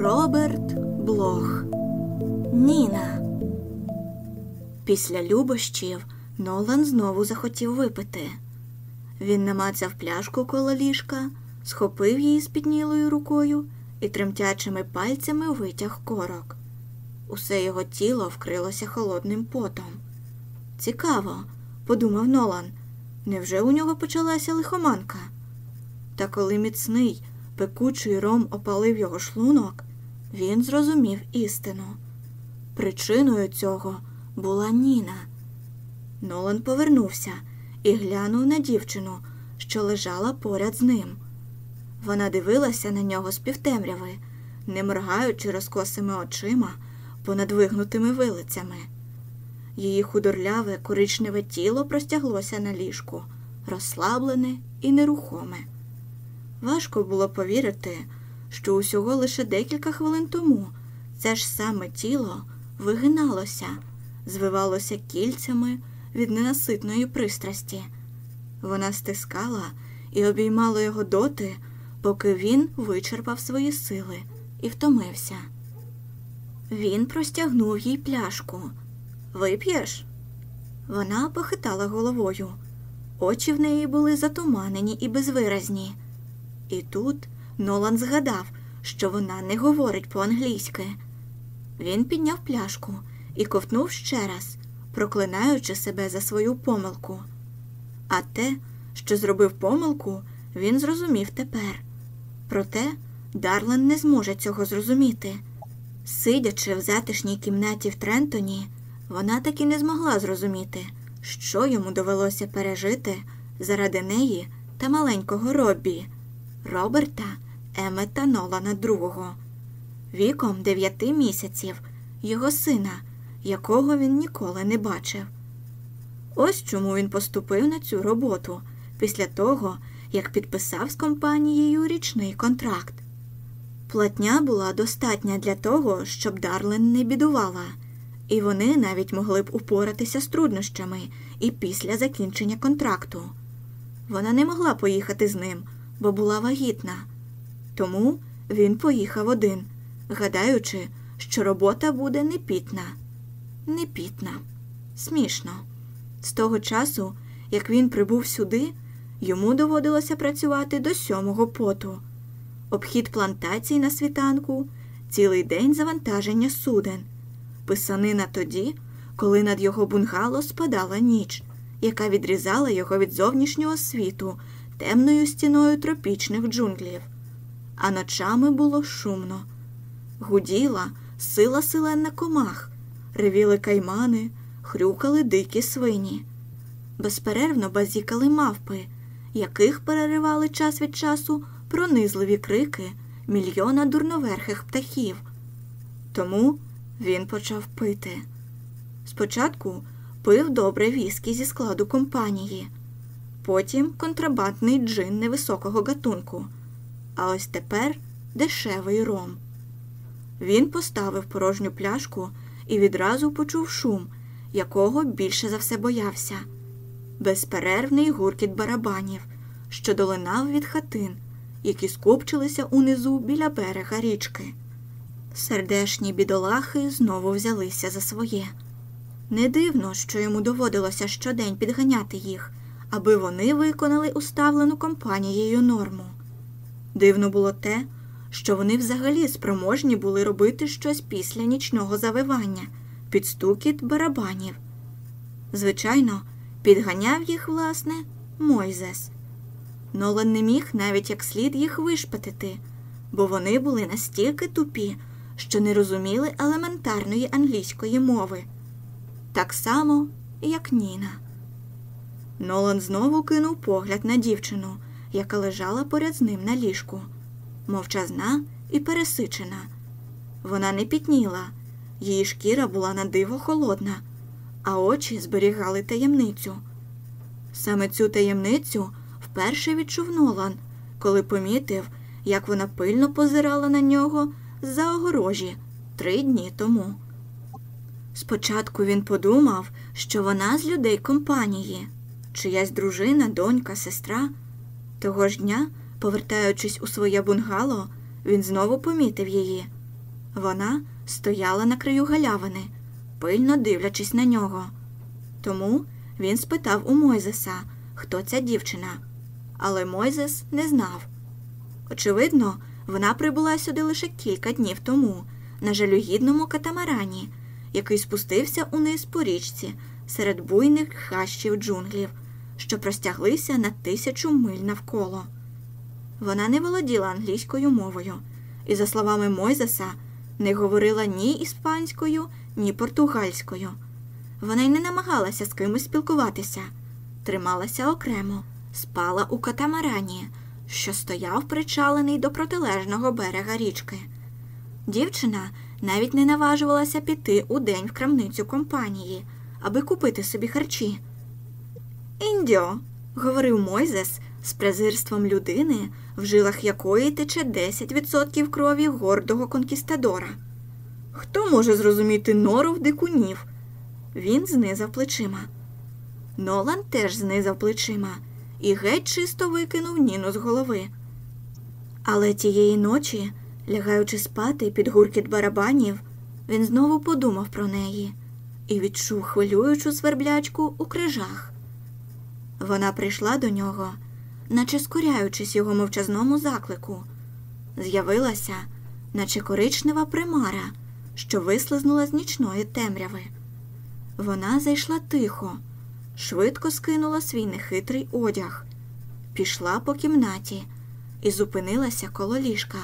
Роберт Блох. Ніна. Після любощів Нолан знову захотів випити. Він намацав пляшку коло ліжка, схопив її спітнілою рукою і тремтячими пальцями витяг корок. Усе його тіло вкрилося холодним потом. Цікаво, подумав Нолан, невже у нього почалася лихоманка? Та коли міцний, пекучий ром опалив його шлунок, він зрозумів істину. Причиною цього була Ніна. Нолан повернувся і глянув на дівчину, що лежала поряд з ним. Вона дивилася на нього з півтемряви, не моргаючи розкосими очима понад вигнутими вилицями. Її худорляве коричневе тіло простяглося на ліжку, розслаблене і нерухоме. Важко було повірити, що усього лише декілька хвилин тому це ж саме тіло вигиналося, звивалося кільцями від ненаситної пристрасті. Вона стискала і обіймала його доти, поки він вичерпав свої сили і втомився. Він простягнув їй пляшку. Вип'єш? Вона похитала головою. Очі в неї були затуманені і безвиразні. І тут Нолан згадав, що вона не говорить по-англійськи. Він підняв пляшку і ковтнув ще раз, проклинаючи себе за свою помилку. А те, що зробив помилку, він зрозумів тепер. Проте Дарлен не зможе цього зрозуміти. Сидячи в затишній кімнаті в Трентоні, вона таки не змогла зрозуміти, що йому довелося пережити заради неї та маленького Роббі, Роберта Емета Нолана II, віком дев'яти місяців, його сина, якого він ніколи не бачив. Ось чому він поступив на цю роботу після того, як підписав з компанією річний контракт. Платня була достатня для того, щоб Дарлен не бідувала, і вони навіть могли б упоратися з труднощами і після закінчення контракту. Вона не могла поїхати з ним, бо була вагітна. Тому він поїхав один, гадаючи, що робота буде непітна. Непітна. Смішно. З того часу, як він прибув сюди, йому доводилося працювати до сьомого поту. Обхід плантацій на світанку, цілий день завантаження суден, писанина тоді, коли над його бунгало спадала ніч, яка відрізала його від зовнішнього світу темною стіною тропічних джунглів. А ночами було шумно. Гуділа сила селена комах, ревіли каймани, хрюкали дикі свині. Безперервно базікали мавпи, яких переривали час від часу пронизливі крики мільйона дурноверхих птахів. Тому він почав пити. Спочатку пив добре віскі зі складу компанії, потім контрабандний джин невисокого гатунку, а ось тепер дешевий ром. Він поставив порожню пляшку і відразу почув шум, якого більше за все боявся безперервний гуркіт барабанів, що долинав від хатин, які скупчилися унизу біля берега річки. Сердешні бідолахи знову взялися за своє. Не дивно, що йому доводилося щодень підганяти їх, аби вони виконали уставлену компанією норму. Дивно було те, що вони взагалі спроможні були робити щось після нічного завивання, під стукіт барабанів. Звичайно, підганяв їх, власне, Мойзес. Нолан не міг навіть як слід їх вишпатити, бо вони були настільки тупі, що не розуміли елементарної англійської мови. Так само, як Ніна. Нолан знову кинув погляд на дівчину, яка лежала поряд з ним на ліжку, мовчазна і пересичена. Вона не пітніла, її шкіра була на диво холодна, а очі зберігали таємницю. Саме цю таємницю вперше відчув Нолан, коли помітив, як вона пильно позирала на нього з-за огорожі три дні тому. Спочатку він подумав, що вона з людей компанії, чиясь дружина, донька, сестра. Того ж дня, повертаючись у своє бунгало, він знову помітив її, Вона стояла на краю галявини, пильно дивлячись на нього. Тому він спитав у Мойзеса, хто ця дівчина, але Мойзес не знав. Очевидно, вона прибула сюди лише кілька днів тому на жалюгідному катамарані, який спустився униз по річці серед буйних хащів джунглів, що простяглися на тисячу миль навколо. Вона не володіла англійською мовою і, за словами Мойзеса, не говорила ні іспанською, ні португальською. Вона й не намагалася з кимось спілкуватися, трималася окремо, спала у катамарані, що стояв причалений до протилежного берега річки. Дівчина навіть не наважувалася піти у день в крамницю компанії, аби купити собі харчі. Індьо, говорив Мойзес з презирством людини, в жилах якої тече 10% крові гордого конкістадора. Хто може зрозуміти нору в дикунів? Він знизав плечима. Нолан теж знизав плечима і геть чисто викинув Ніну з голови. Але тієї ночі, лягаючи спати під гуркіт барабанів, він знову подумав про неї і відчув хвилюючу сверблячку у крижах. Вона прийшла до нього, наче скоряючись його мовчазному заклику, з'явилася, наче коричнева примара, що вислизнула з нічної темряви. Вона зайшла тихо, швидко скинула свій нехитрий одяг, пішла по кімнаті і зупинилася коло ліжка,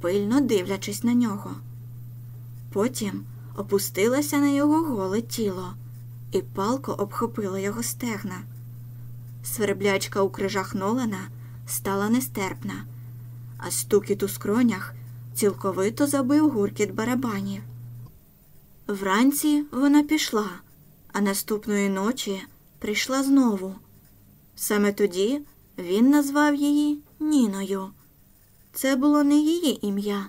пильно дивлячись на нього. Потім опустилася на його голе тіло і палко обхопила його стегна. Сверблячка у крижах Нолана стала нестерпна, а стукіт у скронях цілковито забив гуркіт барабанів. Вранці вона пішла, а наступної ночі прийшла знову. Саме тоді він назвав її Ніною. Це було не її ім'я,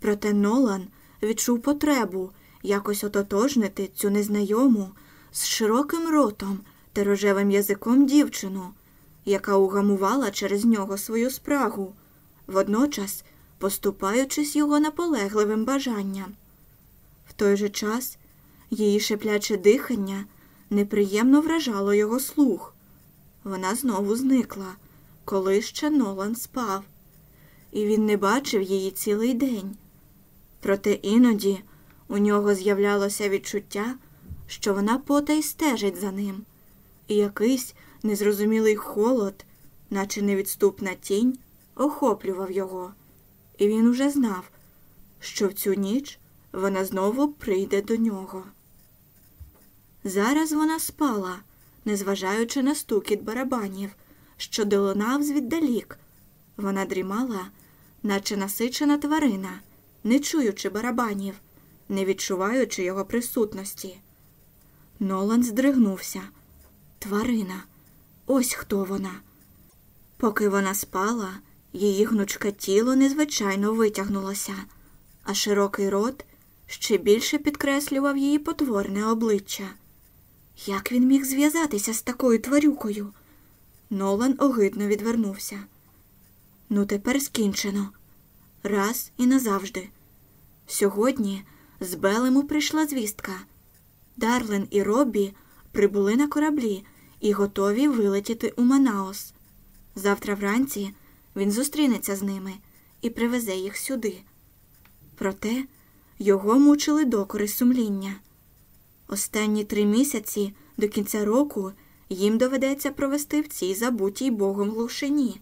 проте Нолан відчув потребу якось ототожнити цю незнайому з широким ротом та рожевим язиком дівчину, яка угамувала через нього свою спрагу, водночас поступаючись його наполегливим бажанням. В той же час її шепляче дихання неприємно вражало його слух. Вона знову зникла, коли ще Нолан спав, і він не бачив її цілий день. Проте іноді у нього з'являлося відчуття, що вона потай стежить за ним, і якийсь незрозумілий холод, наче невідступна тінь, охоплював його, і він уже знав, що в цю ніч вона знову прийде до нього. Зараз вона спала, незважаючи на стукіт барабанів, що долунав звіддалік. Вона дрімала, наче насичена тварина, не чуючи барабанів, не відчуваючи його присутності. Нолан здригнувся. Тварина, ось хто вона. Поки вона спала, її гнучке тіло незвичайно витягнулося, а широкий рот ще більше підкреслював її потворне обличчя. Як він міг зв'язатися з такою тварюкою? Нолан огидно відвернувся. Ну, тепер скінчено. Раз і назавжди. Сьогодні з Белему прийшла звістка. Дарлен і Роббі прибули на кораблі і готові вилетіти у Манаос. Завтра вранці він зустрінеться з ними і привезе їх сюди. Проте його мучили докори сумління. Останні три місяці до кінця року їм доведеться провести в цій забутій богом глушині.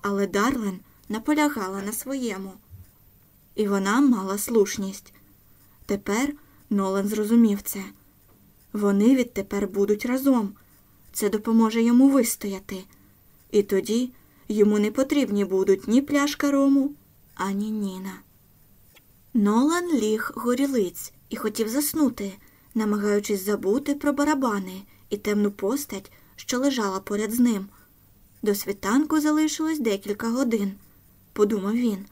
Але Дарлен наполягала на своєму. І вона мала слушність. Тепер Нолан зрозумів це. Вони відтепер будуть разом. Це допоможе йому вистояти. І тоді йому не потрібні будуть ні пляшка рому, ані Ніна. Нолан ліг горілиць і хотів заснути, намагаючись забути про барабани і темну постать, що лежала поряд з ним. До світанку залишилось декілька годин, подумав він,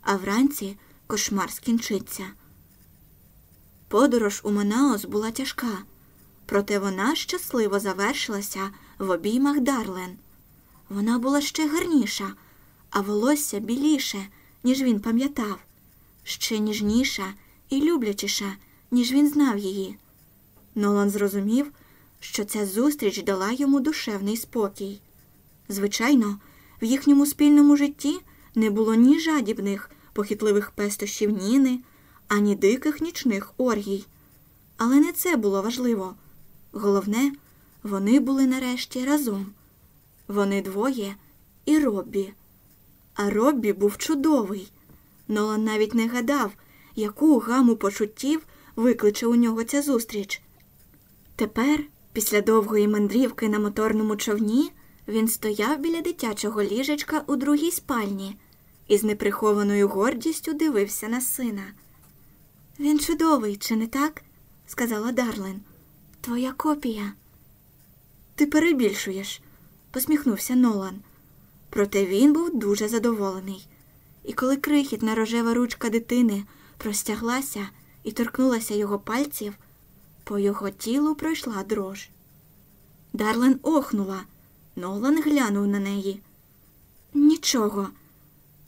а вранці кошмар скінчиться. Подорож у Манаос була тяжка, проте вона щасливо завершилася в обіймах Дарлен. Вона була ще гарніша, а волосся біліше, ніж він пам'ятав. ще ніжніша і люблячіша, ніж він знав її. Нолан зрозумів, що ця зустріч дала йому душевний спокій. Звичайно, в їхньому спільному житті не було ні жадібних, похитливих пестощів Ніни, ані диких нічних оргій. Але не це було важливо. Головне, вони були нарешті разом. Вони двоє і Роббі. А Роббі був чудовий. Нолан навіть не гадав, яку гаму почуттів викличе у нього ця зустріч. Тепер, після довгої мандрівки на моторному човні, він стояв біля дитячого ліжечка у другій спальні і з неприхованою гордістю дивився на сина. Він чудовий, чи не так? сказала Дарлен. Твоя копія. Ти перебільшуєш, посміхнувся Нолан. Проте він був дуже задоволений. І коли крихітна рожева ручка дитини простяглася і торкнулася його пальців, по його тілу пройшла дрож. Дарлен охнула. Нолан глянув на неї. Нічого.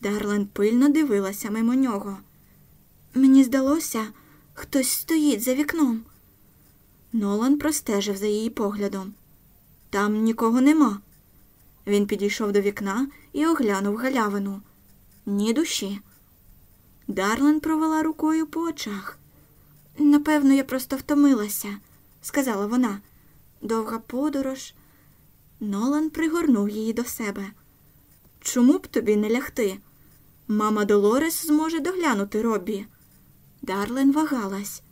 Дарлен пильно дивилася мимо нього. Мені здалося, хтось стоїть за вікном. Нолан простежив за її поглядом. Там нікого нема. Він підійшов до вікна і оглянув галявину. Ні душі. Дарлен провела рукою по очах. Напевно, я просто втомилася, сказала вона. Довга подорож. Нолан пригорнув її до себе. Чому б тобі не лягти? Мама Долорес зможе доглянути Робі. Дарлен вагалась.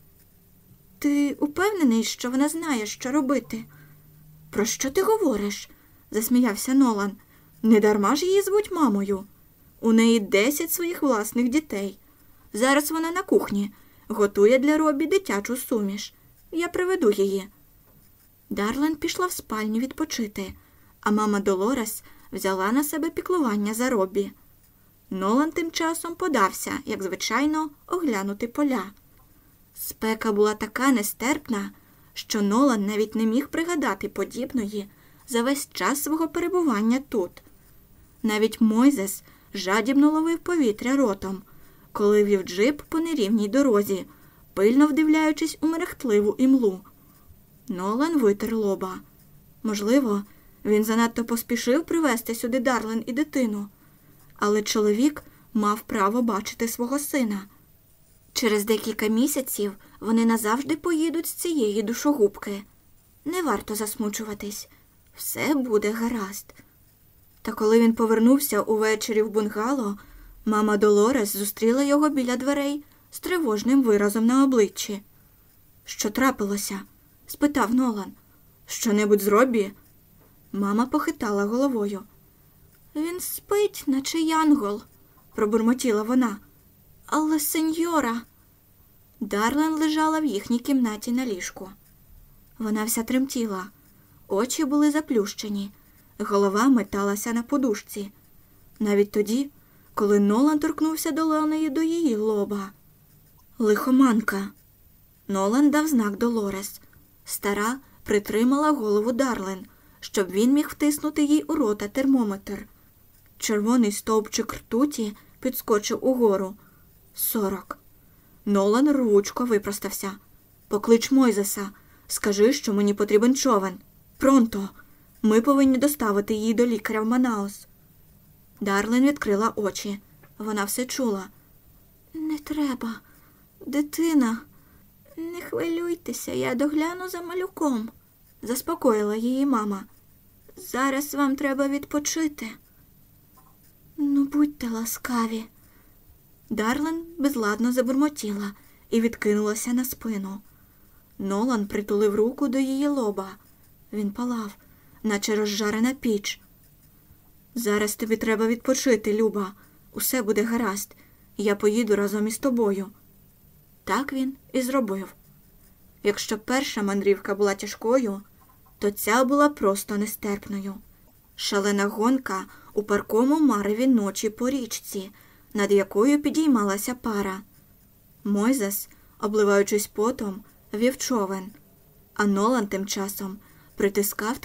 Ти упевнений, що вона знає, що робити? Про що ти говориш? засміявся Нолан. Недарма ж її звуть мамою. У неї десять своїх власних дітей. Зараз вона на кухні, готує для Робі дитячу суміш. Я приведу її. Дарлен пішла в спальню відпочити, а мама Долорес взяла на себе піклування за Робі. Нолан тим часом подався, як звичайно, оглянути поля. Спека була така нестерпна, що Нолан навіть не міг пригадати подібної за весь час свого перебування тут. Навіть Мойзес жадібно ловив повітря ротом, коли вів джип по нерівній дорозі, пильно вдивляючись у мерехтливу імлу. Нолан витер лоба. Можливо, він занадто поспішив привезти сюди Дарлен і дитину, але чоловік мав право бачити свого сина. Через декілька місяців вони назавжди поїдуть з цієї душогубки. Не варто засмучуватись, все буде гаразд. Та коли він повернувся увечері в бунгало, мама Долорес зустріла його біля дверей з тривожним виразом на обличчі. Що трапилося? спитав Нолан. Що небудь з Робі? Мама похитала головою. Він спить, наче янгол, пробурмотіла вона. Але сеньора. Дарлен лежала в їхній кімнаті на ліжку. Вона вся тремтіла, очі були заплющені, голова металася на подушці. Навіть тоді, коли Нолан торкнувся долонею до її лоба. Лихоманка. Нолан дав знак Долорес. Стара притримала голову Дарлен, щоб він міг втиснути їй у рота термометр. Червоний стовпчик ртуті підскочив угору. Сорок. Нолан рвучко випростався. Поклич Мойзеса. Скажи, що мені потрібен човен. Пронто. Ми повинні доставити її до лікаря в Манаус. Дарлен відкрила очі. Вона все чула. Не треба, дитина. Не хвилюйтеся, я догляну за малюком, заспокоїла її мама. Зараз вам треба відпочити. Ну, будьте ласкаві. Дарлен безладно забурмотіла і відкинулася на спину. Нолан притулив руку до її лоба. Він палав, наче розжарена піч. Зараз тобі треба відпочити, Люба. Усе буде гаразд. Я поїду разом із тобою. Так він і зробив. Якщо перша мандрівка була тяжкою, то ця була просто нестерпною. Шалена гонка у паркому мареві ночі по річці, над якою підіймалася пара. Мойзес, обливаючись потом, вів човен, а Нолан тим часом притискав